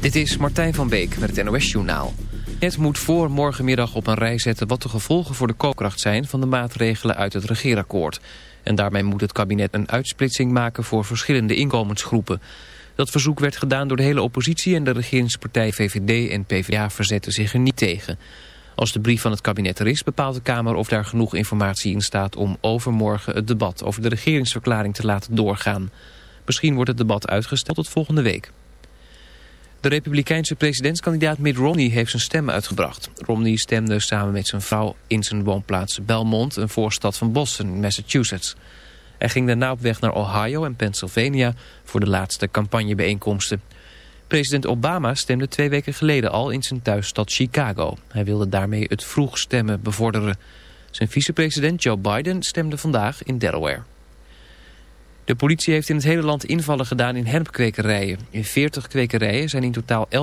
Dit is Martijn van Beek met het NOS-journaal. Het moet voor morgenmiddag op een rij zetten wat de gevolgen voor de koopkracht zijn van de maatregelen uit het regeerakkoord. En daarmee moet het kabinet een uitsplitsing maken voor verschillende inkomensgroepen. Dat verzoek werd gedaan door de hele oppositie en de regeringspartij VVD en PvdA verzetten zich er niet tegen. Als de brief van het kabinet er is, bepaalt de Kamer of daar genoeg informatie in staat om overmorgen het debat over de regeringsverklaring te laten doorgaan. Misschien wordt het debat uitgesteld tot volgende week. De republikeinse presidentskandidaat Mitt Romney heeft zijn stem uitgebracht. Romney stemde samen met zijn vrouw in zijn woonplaats Belmont, een voorstad van Boston, Massachusetts. Hij ging daarna op weg naar Ohio en Pennsylvania voor de laatste campagnebijeenkomsten. President Obama stemde twee weken geleden al in zijn thuisstad Chicago. Hij wilde daarmee het vroeg stemmen bevorderen. Zijn vicepresident Joe Biden stemde vandaag in Delaware. De politie heeft in het hele land invallen gedaan in hennepkwekerijen. In 40 kwekerijen zijn in totaal 11.000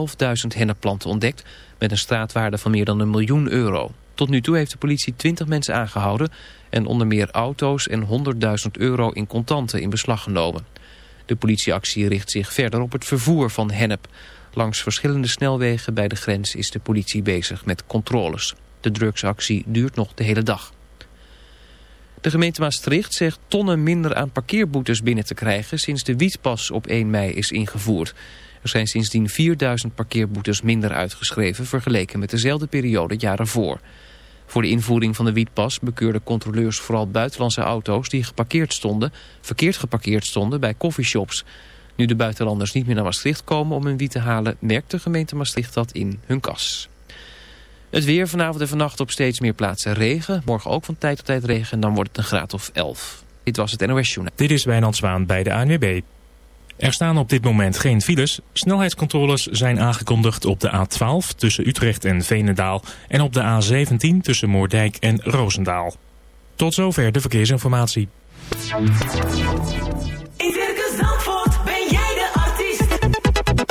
hennepplanten ontdekt... met een straatwaarde van meer dan een miljoen euro. Tot nu toe heeft de politie 20 mensen aangehouden... en onder meer auto's en 100.000 euro in contanten in beslag genomen. De politieactie richt zich verder op het vervoer van hennep. Langs verschillende snelwegen bij de grens is de politie bezig met controles. De drugsactie duurt nog de hele dag. De gemeente Maastricht zegt tonnen minder aan parkeerboetes binnen te krijgen sinds de wietpas op 1 mei is ingevoerd. Er zijn sindsdien 4000 parkeerboetes minder uitgeschreven vergeleken met dezelfde periode jaren voor. Voor de invoering van de wietpas bekeurden controleurs vooral buitenlandse auto's die geparkeerd stonden, verkeerd geparkeerd stonden bij coffeeshops. Nu de buitenlanders niet meer naar Maastricht komen om hun wiet te halen, merkt de gemeente Maastricht dat in hun kas. Het weer vanavond en vannacht op steeds meer plaatsen regen. Morgen ook van tijd tot tijd regen en dan wordt het een graad of 11. Dit was het NOS Journaal. Dit is Wijnand Zwaan bij de ANWB. Er staan op dit moment geen files. Snelheidscontroles zijn aangekondigd op de A12 tussen Utrecht en Veenendaal... en op de A17 tussen Moordijk en Roosendaal. Tot zover de verkeersinformatie. In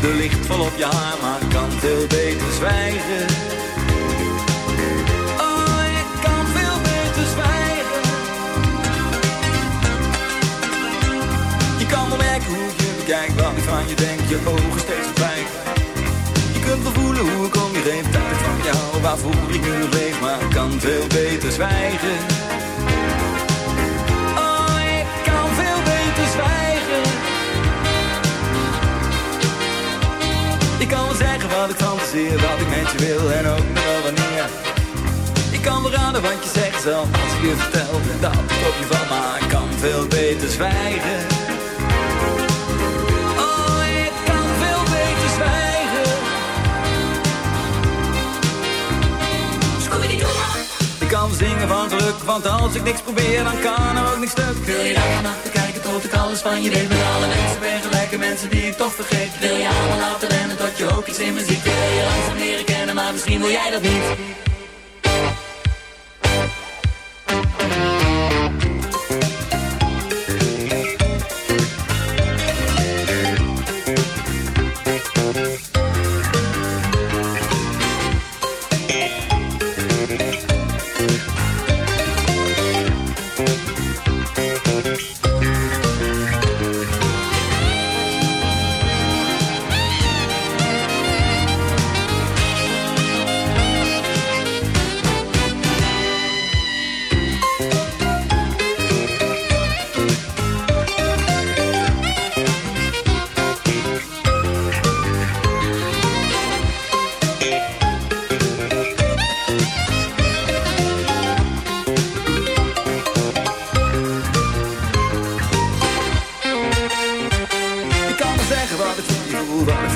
De licht vol op je haar, maar kan veel beter zwijgen. Oh, ik kan veel beter zwijgen. Je kan wel merken hoe je kijkt wat van je denkt, je ogen steeds verdwijgen. Je kunt wel voelen hoe ik om je heen, dat van jou, waarvoor ik nu leef, maar kan veel beter zwijgen. wat ik fantaseer, wat ik met je wil en ook nog wel wanneer. Ik kan beraden wat je zegt zelf als ik je vertel dat ik je van, maar ik kan veel beter zwijgen. Oh, ik kan veel beter zwijgen. Ik kan zingen van druk, want als ik niks probeer, dan kan er ook niks stuk. Wil je daar te kijken tot ik alles van je deed met alle mensen ben gekke mensen die ik toch vergeet. Wil je allemaal laten rennen tot je ook iets in muziek? Wil je langzaam leren kennen, maar misschien wil jij dat niet?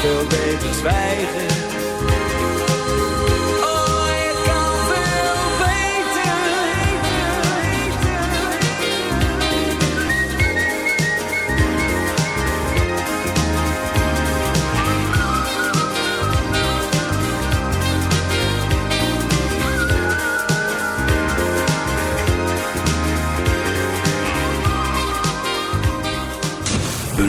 Veel beter zwijgen.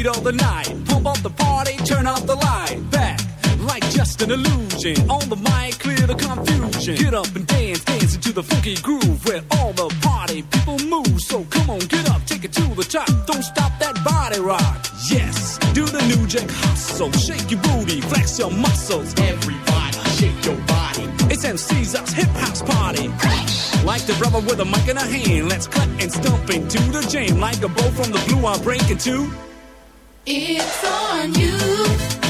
heat of the night, pump up the party, turn up the light. Back, like just an illusion. On the mic, clear the confusion. Get up and dance, dance into the funky groove where all the party people move. So come on, get up, take it to the top. Don't stop that body rock. Yes, do the new jack hustle. Shake your booty, flex your muscles. Everybody, shake your body. It's MC's us hip house party. Like the brother with a mic in a hand. Let's cut and stomp into the jam. Like a bow from the blue, I'm breaking two. It's on you.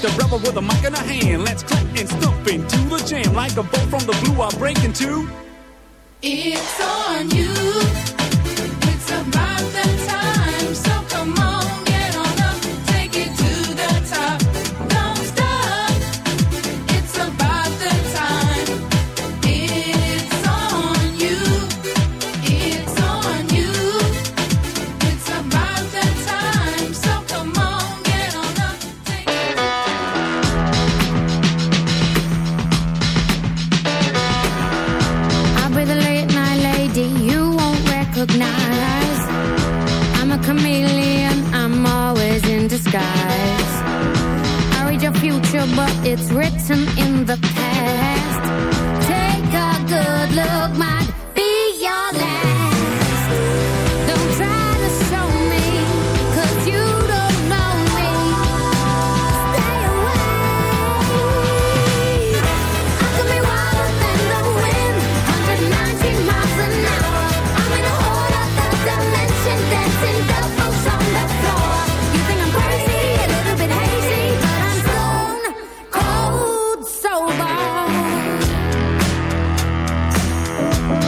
The rebel with a mic in a hand. Let's clap and stomp into the jam. Like a bolt from the blue, I'll break into. It's on you. It's about it's written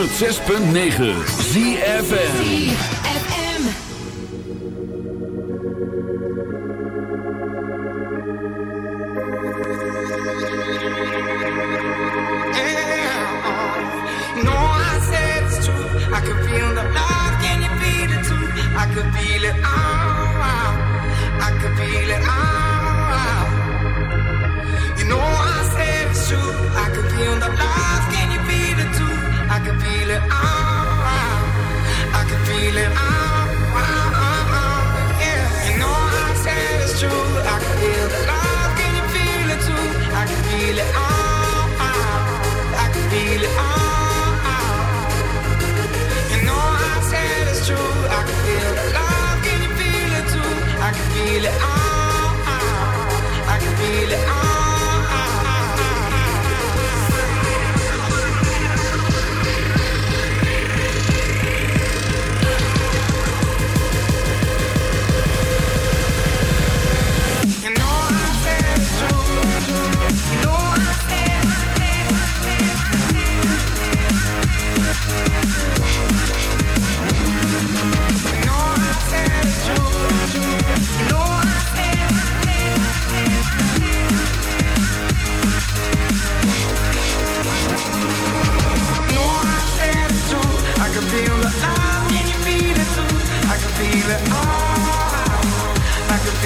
106.9 ZFN it, oh, oh. I can feel it, oh, oh, oh, oh, yeah. You know I said it's true. I can feel the love, can you feel it too? I can feel it, oh, oh. I can feel it, oh. You know I said true. I can feel the love, can you feel it too? I can feel it, oh, oh. I can feel it, oh.